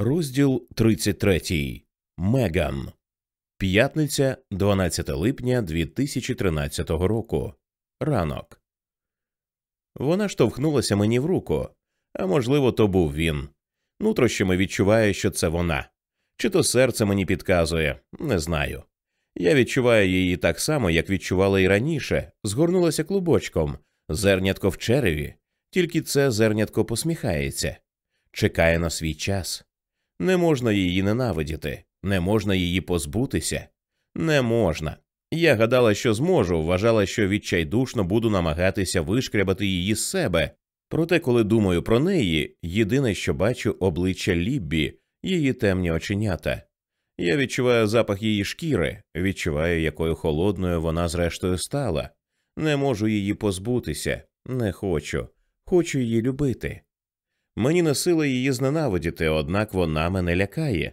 Розділ 33. Меган. П'ятниця 12 липня 2013 року. Ранок. Вона штовхнулася мені в руку. А можливо, то був він. Нутрощами відчуває, що це вона. Чи то серце мені підказує, не знаю. Я відчуваю її так само, як відчувала і раніше, згорнулася клубочком, зернятко в череві, тільки це зернятко посміхається, чекає на свій час. Не можна її ненавидіти, не можна її позбутися. Не можна. Я гадала, що зможу, вважала, що відчайдушно буду намагатися вишкрябати її з себе. Проте, коли думаю про неї, єдине, що бачу обличчя Ліббі, її темні оченята. Я відчуваю запах її шкіри, відчуваю, якою холодною вона зрештою стала. Не можу її позбутися, не хочу, хочу її любити. Мені несила її зненавидіти, однак вона мене лякає.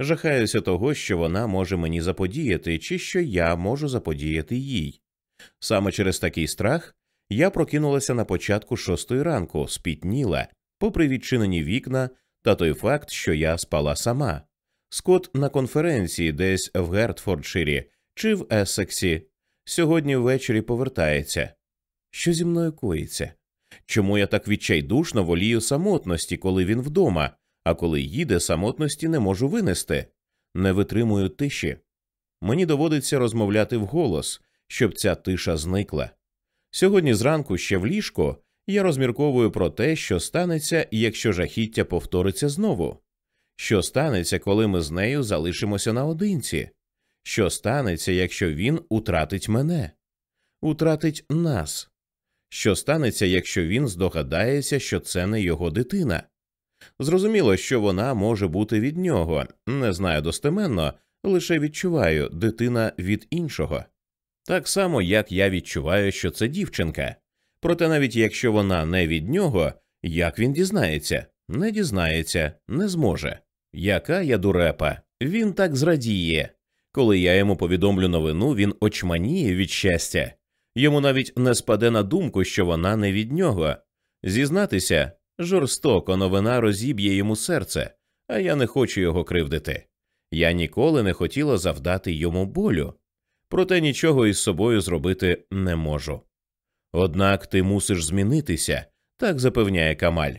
Жахаюся того, що вона може мені заподіяти, чи що я можу заподіяти їй. Саме через такий страх я прокинулася на початку шостої ранку, спітніла, попри відчинені вікна та той факт, що я спала сама. Скот на конференції десь в Гертфордширі чи в Ессексі. Сьогодні ввечері повертається. Що зі мною коїться? Чому я так відчайдушно волію самотності, коли він вдома, а коли їде, самотності не можу винести, не витримую тиші. Мені доводиться розмовляти вголос, щоб ця тиша зникла. Сьогодні зранку ще в ліжко я розмірковую про те, що станеться, якщо жахіття повториться знову. Що станеться, коли ми з нею залишимося наодинці? Що станеться, якщо він утратить мене, утратить нас? Що станеться, якщо він здогадається, що це не його дитина? Зрозуміло, що вона може бути від нього, не знаю достеменно, лише відчуваю дитина від іншого. Так само, як я відчуваю, що це дівчинка. Проте навіть якщо вона не від нього, як він дізнається, не дізнається, не зможе. Яка я дурепа, він так зрадіє. Коли я йому повідомлю новину, він очманіє від щастя. Йому навіть не спаде на думку, що вона не від нього. Зізнатися жорстоко новина розіб'є йому серце, а я не хочу його кривдити. Я ніколи не хотіла завдати йому болю, проте нічого із собою зробити не можу. Однак ти мусиш змінитися, так запевняє Камаль.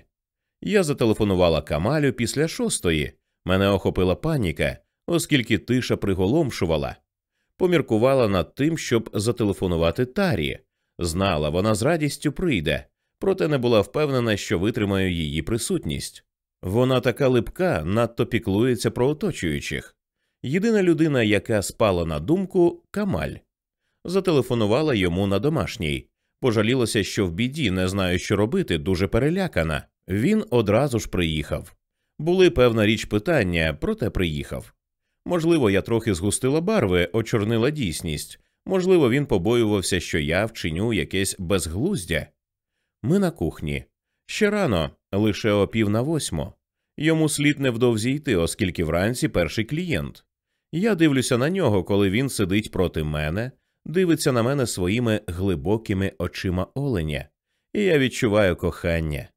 Я зателефонувала Камалю після шостої. Мене охопила паніка, оскільки тиша приголомшувала. Поміркувала над тим, щоб зателефонувати Тарі. Знала, вона з радістю прийде, проте не була впевнена, що витримаю її присутність. Вона така липка, надто піклується про оточуючих. Єдина людина, яка спала на думку Камаль. Зателефонувала йому на домашній. Пожалілася, що в біді, не знаю, що робити, дуже перелякана. Він одразу ж приїхав. Були певна річ питання, проте приїхав. Можливо, я трохи згустила барви, очорнила дійсність. Можливо, він побоювався, що я вчиню якесь безглуздя. Ми на кухні. Ще рано, лише о пів на восьму. Йому слід невдовзі йти, оскільки вранці перший клієнт. Я дивлюся на нього, коли він сидить проти мене, дивиться на мене своїми глибокими очима оленя, і я відчуваю кохання.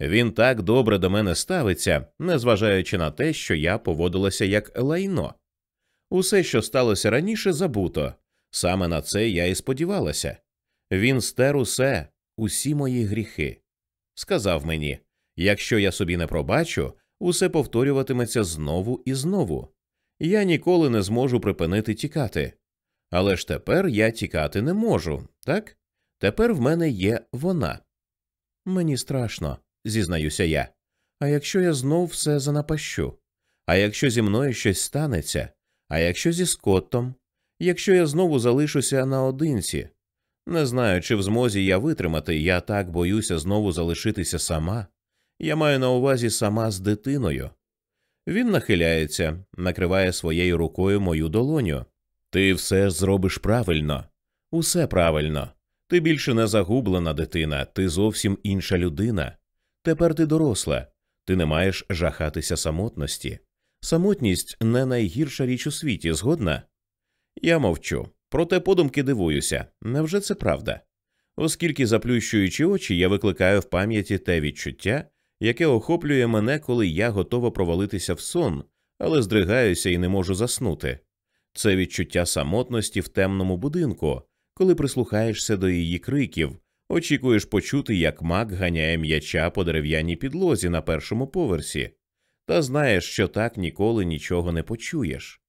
Він так добре до мене ставиться, незважаючи на те, що я поводилася як лайно. Усе, що сталося раніше, забуто. Саме на це я і сподівалася. Він стер усе, усі мої гріхи. Сказав мені якщо я собі не пробачу, усе повторюватиметься знову і знову. Я ніколи не зможу припинити тікати. Але ж тепер я тікати не можу, так? Тепер в мене є вона. Мені страшно зізнаюся я. А якщо я знов все занапащу? А якщо зі мною щось станеться? А якщо зі Скоттом? Якщо я знову залишуся наодинці? Не знаю, чи в змозі я витримати, я так боюся знову залишитися сама. Я маю на увазі сама з дитиною. Він нахиляється, накриває своєю рукою мою долоню. Ти все зробиш правильно, усе правильно. Ти більше не загублена дитина, ти зовсім інша людина. Тепер ти доросла, ти не маєш жахатися самотності. Самотність не найгірша річ у світі, згодна? Я мовчу, проте подумки дивуюся невже це правда? Оскільки, заплющуючи очі, я викликаю в пам'яті те відчуття, яке охоплює мене, коли я готова провалитися в сон, але здригаюся і не можу заснути. Це відчуття самотності в темному будинку, коли прислухаєшся до її криків, очікуєш почути, як мак ганяє м'яча по дерев'яній підлозі на першому поверсі, та знаєш, що так ніколи нічого не почуєш.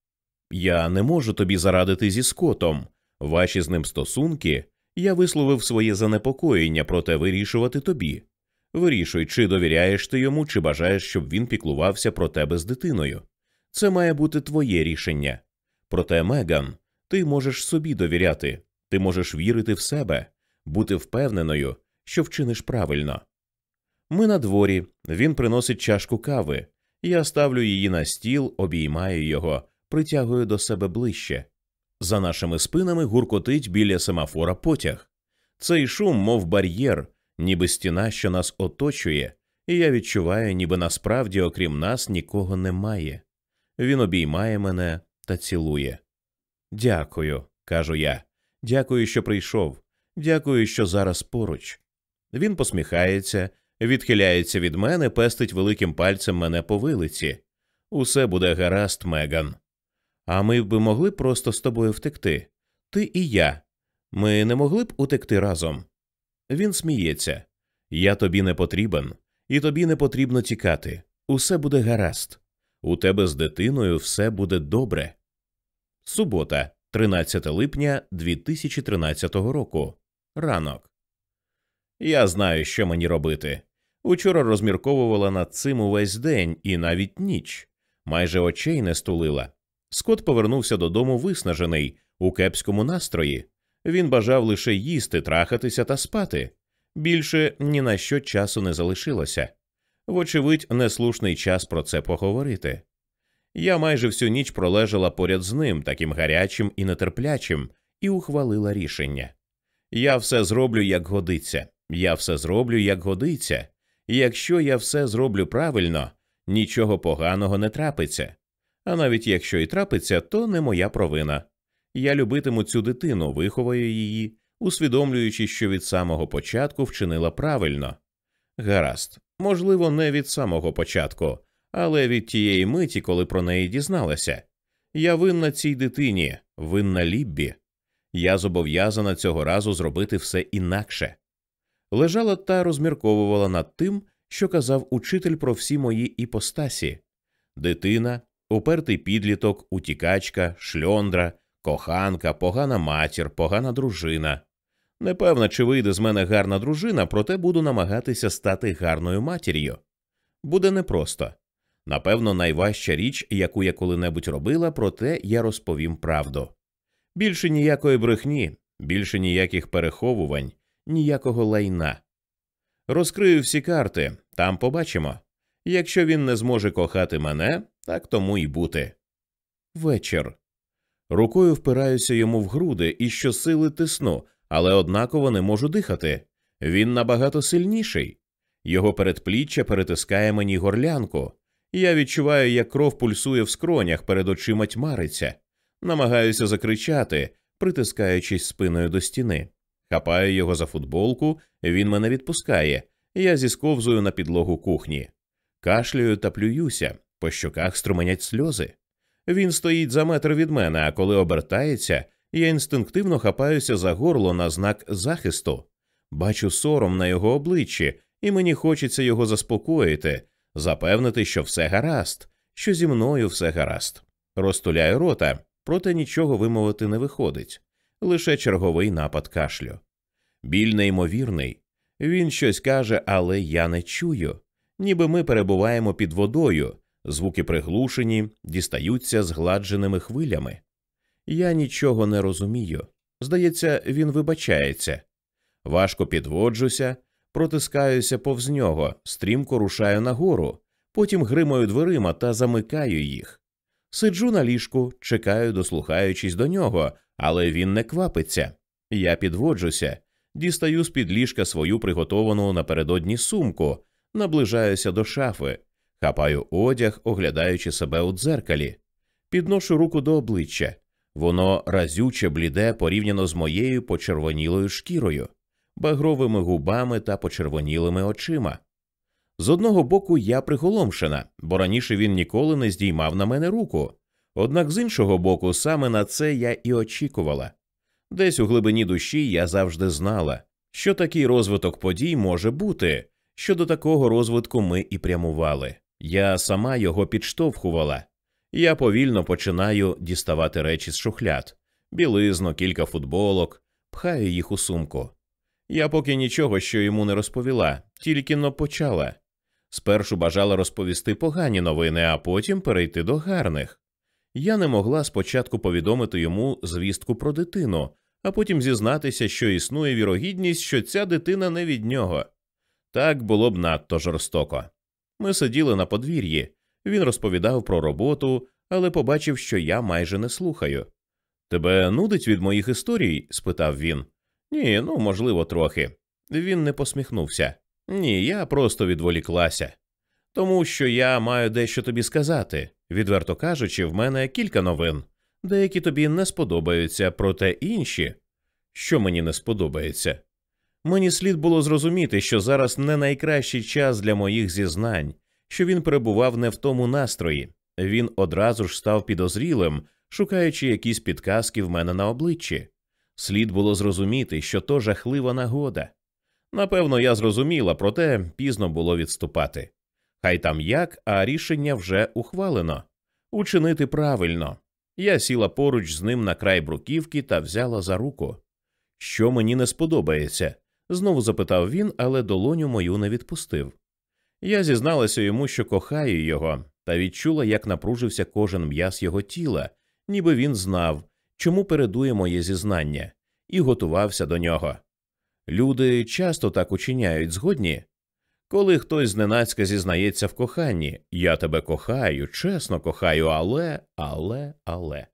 Я не можу тобі зарадити зі скотом. Ваші з ним стосунки я висловив своє занепокоєння, проте вирішувати тобі. Вирішуй, чи довіряєш ти йому, чи бажаєш, щоб він піклувався про тебе з дитиною. Це має бути твоє рішення. Проте, Меган, ти можеш собі довіряти, ти можеш вірити в себе, бути впевненою, що вчиниш правильно. Ми на дворі, він приносить чашку кави, я ставлю її на стіл, обіймаю його, притягую до себе ближче. За нашими спинами гуркотить біля семафора потяг. Цей шум, мов бар'єр, ніби стіна, що нас оточує, і я відчуваю, ніби насправді, окрім нас, нікого немає. Він обіймає мене та цілує. Дякую, кажу я. Дякую, що прийшов. Дякую, що зараз поруч. Він посміхається, відхиляється від мене, пестить великим пальцем мене по вилиці. Усе буде гаразд, Меган. А ми б могли просто з тобою втекти. Ти і я. Ми не могли б утекти разом. Він сміється. Я тобі не потрібен, і тобі не потрібно тікати. Усе буде гаразд. У тебе з дитиною все буде добре. Субота, 13 липня 2013 року. Ранок. Я знаю, що мені робити. Учора розмірковувала над цим увесь день і навіть ніч. Майже очей не стулила. Скот повернувся додому виснажений, у кепському настрої. Він бажав лише їсти, трахатися та спати. Більше ні на що часу не залишилося. Вочевидь, неслушний час про це поговорити. Я майже всю ніч пролежала поряд з ним, таким гарячим і нетерплячим, і ухвалила рішення. Я все зроблю, як годиться, я все зроблю, як годиться, і якщо я все зроблю правильно, нічого поганого не трапиться. А навіть якщо і трапиться, то не моя провина. Я любитиму цю дитину, виховаю її, усвідомлюючи, що від самого початку вчинила правильно. Гаразд, можливо, не від самого початку, але від тієї миті, коли про неї дізналася. Я винна цій дитині, винна Ліббі. Я зобов'язана цього разу зробити все інакше. Лежала та розмірковувала над тим, що казав учитель про всі мої іпостасі дитина, упертий підліток, утікачка, шльондра, коханка, погана матір, погана дружина. Непевна, чи вийде з мене гарна дружина, проте буду намагатися стати гарною матір'ю. Буде непросто. Напевно, найважча річ, яку я коли-небудь робила, проте я розповім правду. Більше ніякої брехні, більше ніяких переховувань, ніякого лайна. Розкрию всі карти, там побачимо. Якщо він не зможе кохати мене, так тому й бути. Вечір. Рукою впираюся йому в груди і щосили тисну, але однаково не можу дихати. Він набагато сильніший. Його передпліччя перетискає мені горлянку. Я відчуваю, як кров пульсує в скронях перед очима тьмариться, намагаюся закричати, притискаючись спиною до стіни. Хапаю його за футболку, він мене відпускає, я зісковзую на підлогу кухні. Кашлюю та плююся, по щоках струменять сльози. Він стоїть за метр від мене, а коли обертається, я інстинктивно хапаюся за горло на знак захисту. Бачу сором на його обличчі, і мені хочеться його заспокоїти, запевнити, що все гаразд, що зі мною все гаразд. Розтуляю рота, проте нічого вимовити не виходить, лише черговий напад кашлю. Біль неймовірний. Він щось каже, але я не чую, ніби ми перебуваємо під водою, звуки приглушені, дістаються згладженими хвилями. Я нічого не розумію. Здається, він вибачається. Важко підводжуся, протискаюся повз нього, стрімко рушаю нагору, потім гримаю дверима та замикаю їх. Сиджу на ліжку, чекаю, дослухаючись до нього, але він не квапиться. Я підводжуся, дістаю з під ліжка свою приготовану напередодні сумку, наближаюся до шафи, хапаю одяг, оглядаючи себе у дзеркалі, підношу руку до обличчя. Воно разюче бліде порівняно з моєю почервонілою шкірою, багровими губами та почервонілими очима. З одного боку, я приголомшена, бо раніше він ніколи не здіймав на мене руку. Однак з іншого боку, саме на це я і очікувала. Десь у глибині душі я завжди знала, що такий розвиток подій може бути, що до такого розвитку ми і прямували. Я сама його підштовхувала. Я повільно починаю діставати речі з шухляд, білизно, кілька футболок, пхаю їх у сумку. Я поки нічого, що йому не розповіла, тільки но почала. Спершу бажала розповісти погані новини, а потім перейти до гарних. Я не могла спочатку повідомити йому звістку про дитину, а потім зізнатися, що існує вірогідність, що ця дитина не від нього. Так було б надто жорстоко. Ми сиділи на подвір'ї, він розповідав про роботу, але побачив, що я майже не слухаю. Тебе нудить від моїх історій? спитав він. Ні, ну, можливо, трохи. Він не посміхнувся. Ні, я просто відволіклася. Тому що я маю дещо тобі сказати. Відверто кажучи, в мене кілька новин. Деякі тобі не сподобаються, проте інші. Що мені не сподобається? Мені слід було зрозуміти, що зараз не найкращий час для моїх зізнань, що він перебував не в тому настрої. Він одразу ж став підозрілим, шукаючи якісь підказки в мене на обличчі. Слід було зрозуміти, що то жахлива нагода. Напевно, я зрозуміла, проте пізно було відступати. Хай там як, а рішення вже ухвалено учинити правильно. Я сіла поруч з ним на край бруківки та взяла за руку. Що мені не сподобається? знову запитав він, але долоню мою не відпустив. Я зізналася йому, що кохаю його, та відчула, як напружився кожен м'яз його тіла, ніби він знав, чому передує моє зізнання, і готувався до нього. Люди часто так учиняють згодні. Коли хтось зненацька зізнається в коханні, я тебе кохаю, чесно кохаю, але, але, але.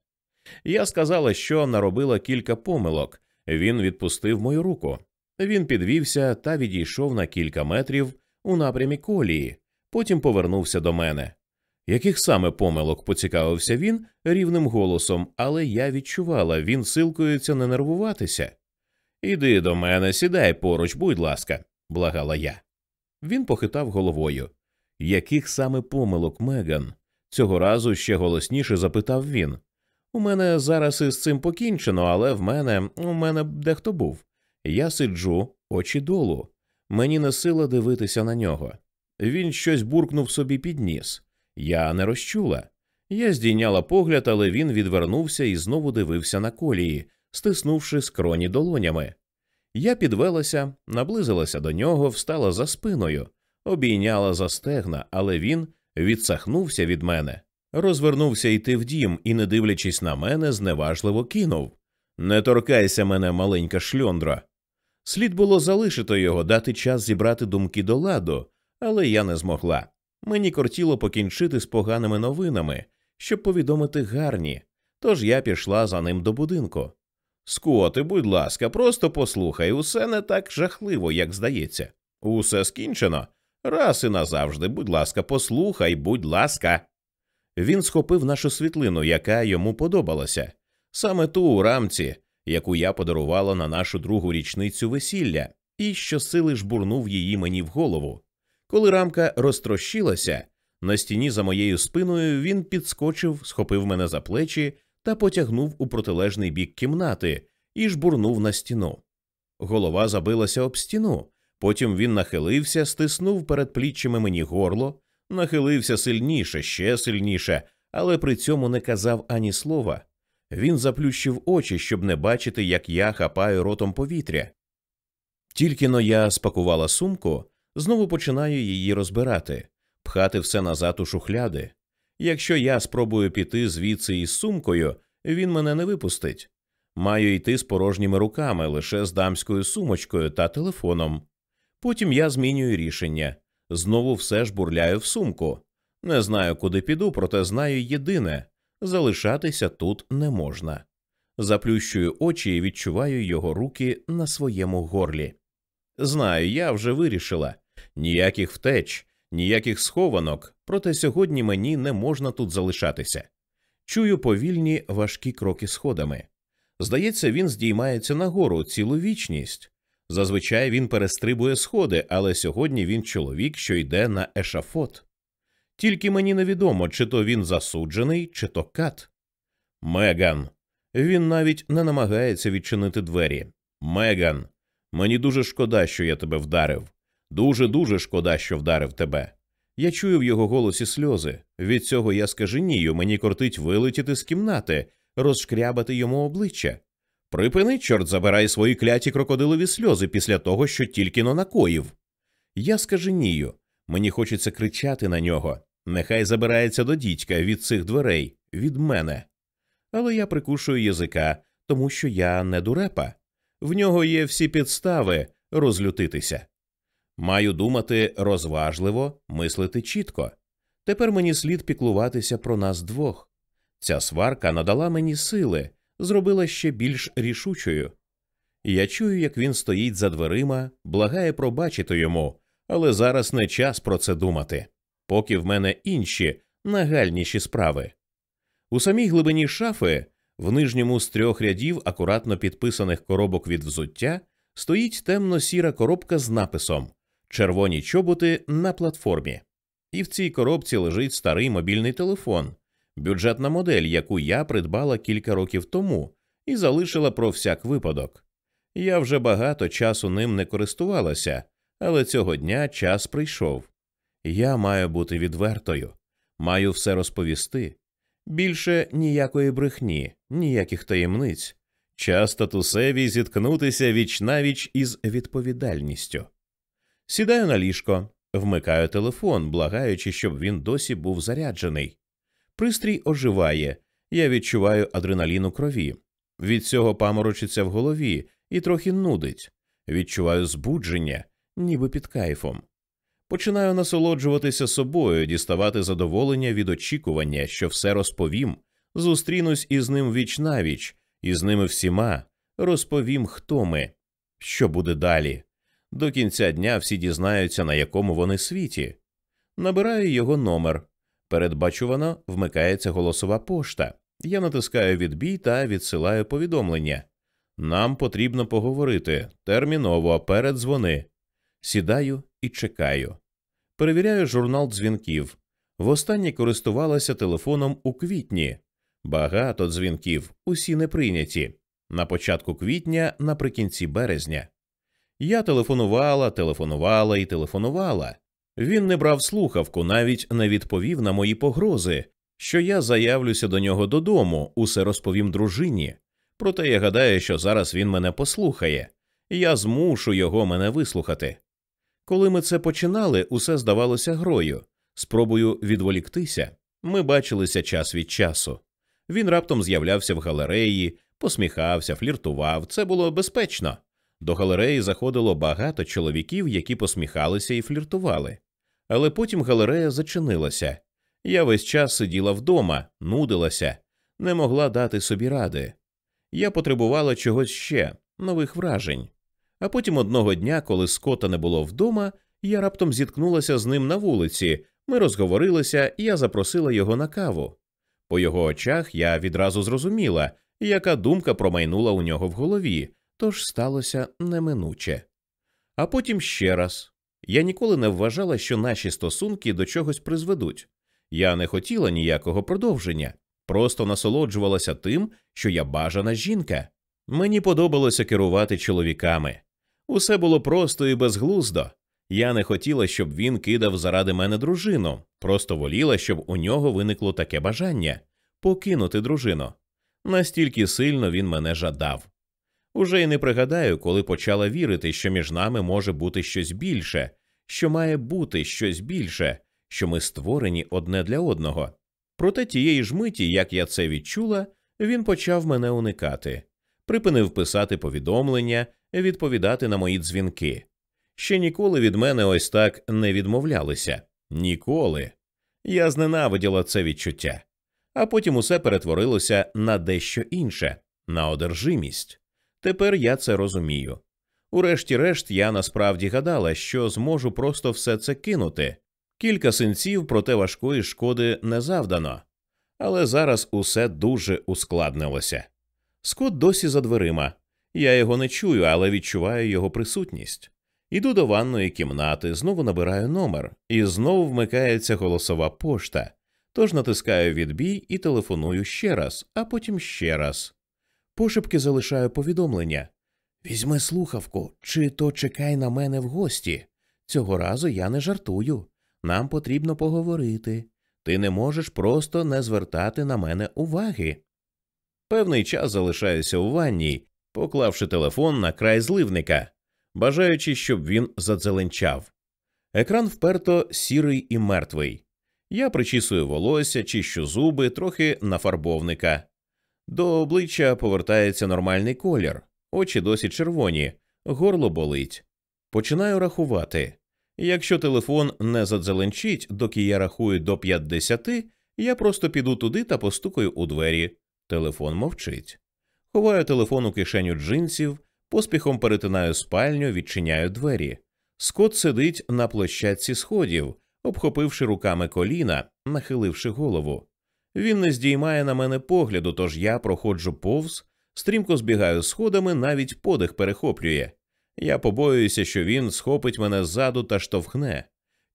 Я сказала, що наробила кілька помилок. Він відпустив мою руку. Він підвівся та відійшов на кілька метрів у напрямі колії, потім повернувся до мене. Яких саме помилок поцікавився він рівним голосом, але я відчувала, він силкується не нервуватися. Іди до мене, сідай поруч, будь ласка, благала я. Він похитав головою. Яких саме помилок, Меган? Цього разу ще голосніше запитав він. У мене зараз із цим покінчено, але в мене у мене дехто був. Я сиджу, очі долу. Мені не сила дивитися на нього. Він щось буркнув собі під ніс. Я не розчула. Я здійняла погляд, але він відвернувся і знову дивився на колії, стиснувши скроні долонями. Я підвелася, наблизилася до нього, встала за спиною, обійняла за стегна, але він відсахнувся від мене, розвернувся йти в дім і, не дивлячись на мене, зневажливо кинув Не торкайся мене, маленька шльондра. Слід було залишити його, дати час зібрати думки до ладу, але я не змогла. Мені кортіло покінчити з поганими новинами, щоб повідомити гарні, тож я пішла за ним до будинку. Скоти, будь ласка, просто послухай, усе не так жахливо, як здається. Усе скінчено. Раз і назавжди, будь ласка, послухай, будь ласка. Він схопив нашу світлину, яка йому подобалася, саме ту у рамці, яку я подарувала на нашу другу річницю весілля, і щосили жбурнув її мені в голову. Коли рамка розтрощилася, на стіні за моєю спиною він підскочив, схопив мене за плечі та потягнув у протилежний бік кімнати і жбурнув на стіну. Голова забилася об стіну. Потім він нахилився, стиснув перед пліччями мені горло, нахилився сильніше, ще сильніше, але при цьому не казав ані слова. Він заплющив очі, щоб не бачити, як я хапаю ротом повітря. Тільки но я спакувала сумку, знову починаю її розбирати, пхати все назад у шухляди. Якщо я спробую піти звідси із сумкою, він мене не випустить. Маю йти з порожніми руками, лише з дамською сумочкою та телефоном. Потім я змінюю рішення. Знову все ж бурляю в сумку. Не знаю, куди піду, проте знаю єдине залишатися тут не можна. Заплющую очі і відчуваю його руки на своєму горлі. Знаю, я вже вирішила ніяких втеч, ніяких схованок, проте сьогодні мені не можна тут залишатися. Чую повільні важкі кроки сходами. Здається, він здіймається нагору цілу вічність. Зазвичай він перестрибує сходи, але сьогодні він чоловік, що йде на ешафот. Тільки мені невідомо, чи то він засуджений, чи то кат. Меган. Він навіть не намагається відчинити двері. Меган, мені дуже шкода, що я тебе вдарив. Дуже дуже шкода, що вдарив тебе. Я чую в його голосі сльози. Від цього я скаженію, мені кортить вилетіти з кімнати, розшкрябати йому обличчя. Припини, чорт, забирай свої кляті крокодилові сльози після того, що тільки но накоїв. Я скаженію, мені хочеться кричати на нього. Нехай забирається до дідька від цих дверей, від мене. Але я прикушую язика, тому що я не дурепа. В нього є всі підстави розлютитися. Маю думати розважливо, мислити чітко. Тепер мені слід піклуватися про нас двох. Ця сварка надала мені сили, зробила ще більш рішучою. Я чую, як він стоїть за дверима, благає пробачити йому, але зараз не час про це думати, поки в мене інші нагальніші справи. У самій глибині шафи, в нижньому з трьох рядів акуратно підписаних коробок від взуття, стоїть темно сіра коробка з написом Червоні чоботи на платформі. І в цій коробці лежить старий мобільний телефон, бюджетна модель, яку я придбала кілька років тому і залишила про всяк випадок. Я вже багато часу ним не користувалася, але цього дня час прийшов. Я маю бути відвертою, маю все розповісти. Більше ніякої брехні, ніяких таємниць. Час татусеві зіткнутися віч навіч із відповідальністю. Сідаю на ліжко, вмикаю телефон, благаючи, щоб він досі був заряджений. Пристрій оживає, я відчуваю адреналін у крові. Від цього паморочиться в голові і трохи нудить. Відчуваю збудження, ніби під кайфом. Починаю насолоджуватися собою, діставати задоволення від очікування, що все розповім, зустрінусь із ним віч навіч, і з ними всіма, розповім, хто ми, що буде далі. До кінця дня всі дізнаються, на якому вони світі. Набираю його номер. Передбачувано вмикається голосова пошта. Я натискаю відбій та відсилаю повідомлення. Нам потрібно поговорити терміново передзвони. Сідаю і чекаю. Перевіряю журнал дзвінків. Востаннє користувалася телефоном у квітні. Багато дзвінків, усі не прийняті. На початку квітня, наприкінці березня. Я телефонувала, телефонувала і телефонувала. Він не брав слухавку, навіть не відповів на мої погрози, що я заявлюся до нього додому, усе розповім дружині. Проте я гадаю, що зараз він мене послухає, я змушу його мене вислухати. Коли ми це починали, усе здавалося грою, спробую відволіктися. Ми бачилися час від часу. Він раптом з'являвся в галереї, посміхався, фліртував. Це було безпечно. До галереї заходило багато чоловіків, які посміхалися і фліртували. Але потім галерея зачинилася. Я весь час сиділа вдома, нудилася, не могла дати собі ради. Я потребувала чогось ще, нових вражень. А потім одного дня, коли Скота не було вдома, я раптом зіткнулася з ним на вулиці, ми розговорилися, і я запросила його на каву. По його очах я відразу зрозуміла, яка думка промайнула у нього в голові, тож сталося неминуче. А потім ще раз я ніколи не вважала, що наші стосунки до чогось призведуть. Я не хотіла ніякого продовження, просто насолоджувалася тим, що я бажана жінка. Мені подобалося керувати чоловіками. Усе було просто і безглуздо. Я не хотіла, щоб він кидав заради мене дружину, просто воліла, щоб у нього виникло таке бажання покинути дружину. Настільки сильно він мене жадав. Уже й не пригадаю, коли почала вірити, що між нами може бути щось більше, що має бути щось більше, що ми створені одне для одного. Проте тієї ж миті, як я це відчула, він почав мене уникати, припинив писати повідомлення, відповідати на мої дзвінки. Ще ніколи від мене ось так не відмовлялися. Ніколи. Я зненавиділа це відчуття. А потім усе перетворилося на дещо інше, на одержимість. Тепер я це розумію. Урешті-решт, я насправді гадала, що зможу просто все це кинути. Кілька синців, проте важкої шкоди не завдано. Але зараз усе дуже ускладнилося. Скот досі за дверима. Я його не чую, але відчуваю його присутність. Іду до ванної кімнати, знову набираю номер, і знову вмикається голосова пошта. Тож натискаю відбій і телефоную ще раз, а потім ще раз. Пошепки залишаю повідомлення Візьми слухавку, чи то чекай на мене в гості. Цього разу я не жартую. Нам потрібно поговорити. Ти не можеш просто не звертати на мене уваги. Певний час залишаюся у ванній, поклавши телефон на край зливника, бажаючи, щоб він задзеленчав. Екран вперто сірий і мертвий. Я причісую волосся, чищу зуби, трохи нафарбовника. До обличчя повертається нормальний колір, очі досі червоні, горло болить. Починаю рахувати. Якщо телефон не задзеленчить, доки я рахую до 50, я просто піду туди та постукаю у двері. Телефон мовчить. Ховаю телефон у кишеню джинсів, поспіхом перетинаю спальню, відчиняю двері. Скот сидить на площадці сходів, обхопивши руками коліна, нахиливши голову. Він не здіймає на мене погляду, тож я проходжу повз, стрімко збігаю сходами, навіть подих перехоплює. Я побоююся, що він схопить мене ззаду та штовхне.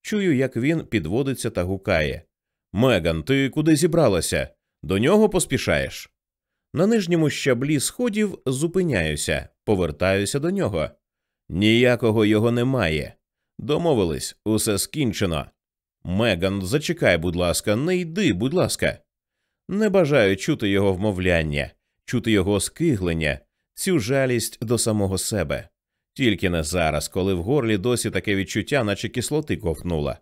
Чую, як він підводиться та гукає. Меган, ти куди зібралася? До нього поспішаєш. На нижньому щаблі сходів зупиняюся, повертаюся до нього. Ніякого його немає. Домовились, усе скінчено. Меган, зачекай, будь ласка, не йди, будь ласка. Не бажаю чути його вмовляння, чути його скиглення, цю жалість до самого себе. Тільки не зараз, коли в горлі досі таке відчуття, наче кислоти ковтнула.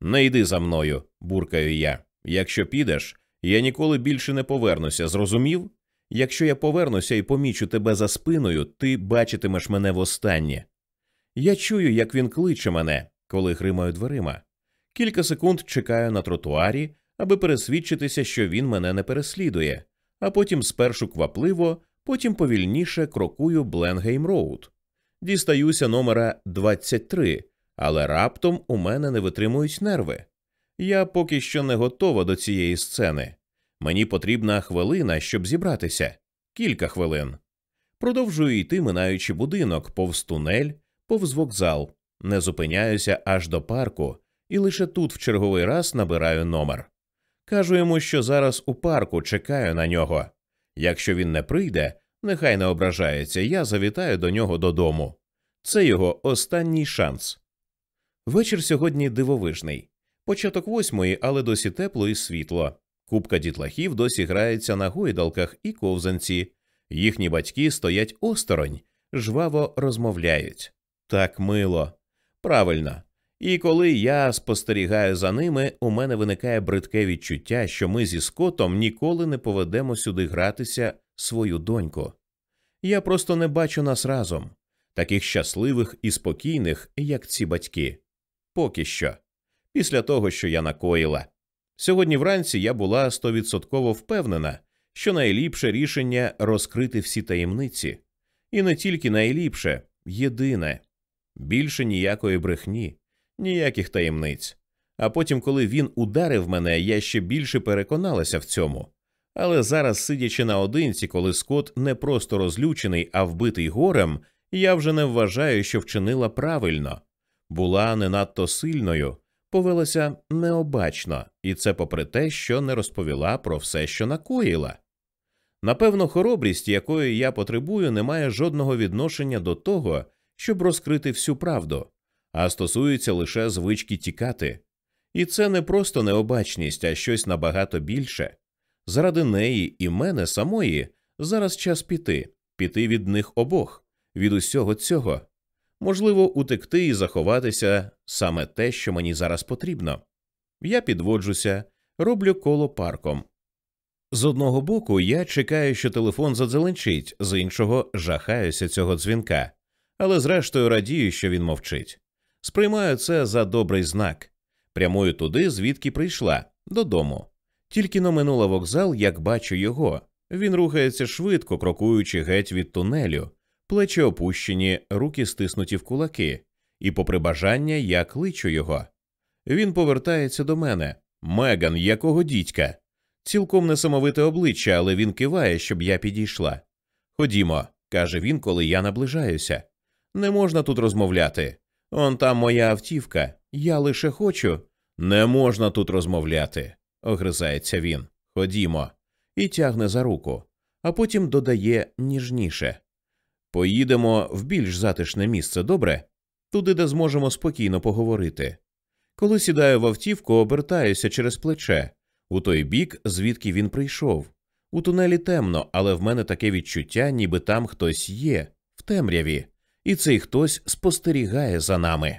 Не йди за мною, буркаю я. Якщо підеш, я ніколи більше не повернуся, зрозумів? Якщо я повернуся і помічу тебе за спиною, ти бачитимеш мене востаннє. Я чую, як він кличе мене, коли гримаю дверима. Кілька секунд чекаю на тротуарі, аби пересвідчитися, що він мене не переслідує, а потім спершу квапливо, потім повільніше крокую Бленгейм Роуд. Дістаюся номера 23, але раптом у мене не витримують нерви. Я поки що не готова до цієї сцени. Мені потрібна хвилина, щоб зібратися кілька хвилин. Продовжую йти, минаючи будинок, повз тунель, повз вокзал, не зупиняюся аж до парку, і лише тут в черговий раз набираю номер. Кажу йому, що зараз у парку чекаю на нього. Якщо він не прийде, нехай не ображається, я завітаю до нього додому. Це його останній шанс. Вечір сьогодні дивовижний. Початок восьмої, але досі тепло і світло. Купка дітлахів досі грається на гойдалках і ковзанці, їхні батьки стоять осторонь, жваво розмовляють. Так мило. Правильно. І коли я спостерігаю за ними, у мене виникає бридке відчуття, що ми зі Скотом ніколи не поведемо сюди гратися свою доньку. Я просто не бачу нас разом, таких щасливих і спокійних, як ці батьки. Поки що. Після того, що я накоїла. Сьогодні вранці я була стовідсотково впевнена, що найліпше рішення розкрити всі таємниці, і не тільки найліпше, єдине більше ніякої брехні, ніяких таємниць. А потім, коли він ударив мене, я ще більше переконалася в цьому. Але зараз, сидячи наодинці, коли Скот не просто розлючений, а вбитий горем, я вже не вважаю, що вчинила правильно, була не надто сильною, повелася необачно, і це попри те, що не розповіла про все, що накоїла. Напевно, хоробрість, якої я потребую, не має жодного відношення до того, щоб розкрити всю правду, а стосується лише звички тікати. І це не просто необачність, а щось набагато більше. Заради неї і мене самої зараз час піти, піти від них обох, від усього цього. Можливо, утекти і заховатися саме те, що мені зараз потрібно. Я підводжуся, роблю коло парком. З одного боку, я чекаю, що телефон задзеленчить, з іншого жахаюся цього дзвінка, але зрештою радію, що він мовчить. Сприймаю це за добрий знак. Прямую туди, звідки прийшла, додому. Тільки но минула вокзал, як бачу його. Він рухається швидко, крокуючи геть від тунелю, плечі опущені, руки стиснуті в кулаки, і, попри бажання, я кличу його. Він повертається до мене. Меган, якого дідька? Цілком несамовите обличчя, але він киває, щоб я підійшла. Ходімо, каже він, коли я наближаюся. Не можна тут розмовляти. Он там моя автівка. Я лише хочу. Не можна тут розмовляти, огризається він. Ходімо, і тягне за руку, а потім додає ніжніше. Поїдемо в більш затишне місце, добре? Туди, де зможемо спокійно поговорити. Коли сідаю в автівку, обертаюся через плече, у той бік, звідки він прийшов. У тунелі темно, але в мене таке відчуття, ніби там хтось є, в темряві, і цей хтось спостерігає за нами.